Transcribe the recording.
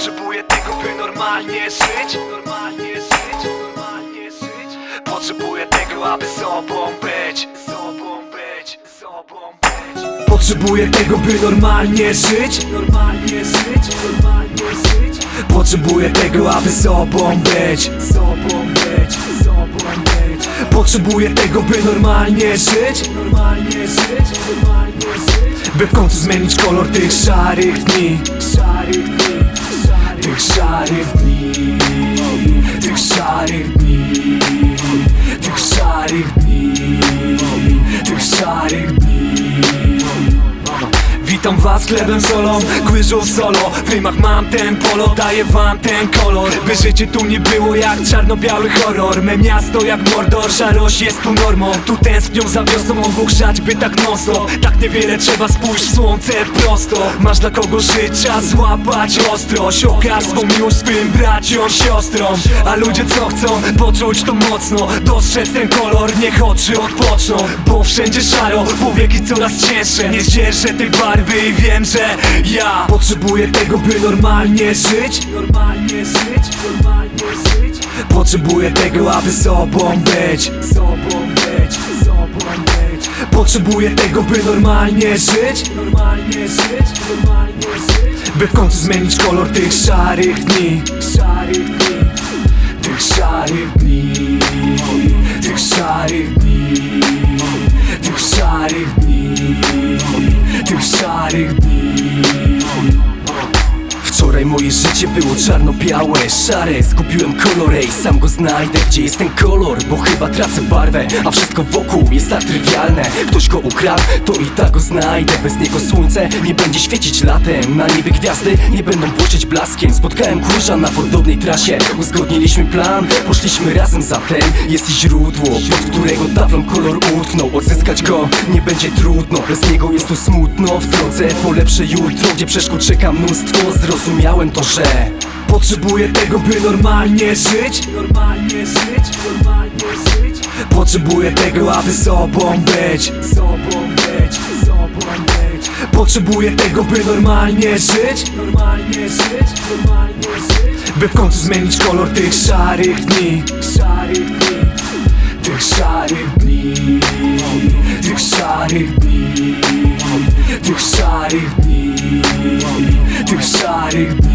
Potrzebuję tego, by normalnie żyć. Normalnie żyć, normalnie żyć. Potrzebuję tego, aby sobą być. Sobą być, sobą być. Potrzebuję tego, by normalnie żyć. Normalnie żyć, normalnie żyć. Potrzebuję tego, aby sobą być. Sobą być, sobą być. Potrzebuję tego, by normalnie żyć. Normalnie żyć, normalnie żyć. By w końcu zmienić kolor tych szarych dni tych szarych dni Witam was chlebem solą, łyżą solo. W rymach mam ten polo, daję wam ten kolor. By życie tu nie było jak czarno-biały horror. Me miasto jak Mordor, szarość jest tu normą. Tu tęsknią za wiosną, mogą grzać by tak nocno Tak niewiele trzeba spójrz w słońce prosto. Masz dla kogo żyć, czas złapać ostrość. Okaż swą miłość swym braciom, siostrom. A ludzie co chcą, poczuć to mocno. Dostrzec ten kolor, niech oczy odpoczną. Bo wszędzie szaro, powieki coraz cięższe. Nie zdzierżę tej barwy i wiem, że ja Potrzebuję tego, by normalnie żyć. Normalnie żyć, normalnie żyć. Potrzebuję tego, aby sobą być. Sobą być, sobą być. Potrzebuję tego, by normalnie żyć. Normalnie żyć, normalnie żyć. By w końcu zmienić kolor tych szarych dni. Szarych dni. Tych szarych dni. Tych szarych dni. Tych szarych dni Tych szarych moje życie było czarno-białe, szare. Skupiłem kolory i sam go znajdę. Gdzie jest ten kolor? Bo chyba tracę barwę A wszystko wokół jest tak trywialne Ktoś go ukradł, to i tak go znajdę. Bez niego słońce nie będzie świecić latem. Na niebie gwiazdy nie będą błyszczeć blaskiem. Spotkałem kurza na podobnej trasie. Uzgodniliśmy plan, poszliśmy razem zatem Jest i źródło, pod którego taflą kolor utknął Odzyskać go nie będzie trudno. Bez niego jest tu smutno. W drodze po lepsze jutro Gdzie przeszkód czeka mnóstwo. Zrozumiałem to, że Potrzebuję tego, by normalnie żyć. Normalnie żyć, normalnie żyć. Potrzebuję tego, aby sobą być. Sobą być, sobą być. Potrzebuję tego, by normalnie żyć. Normalnie żyć, normalnie żyć. By w końcu zmienić kolor tych szarych dni. Szarych dni. Tych szarych dni. Tych szarych dni. Tych szarych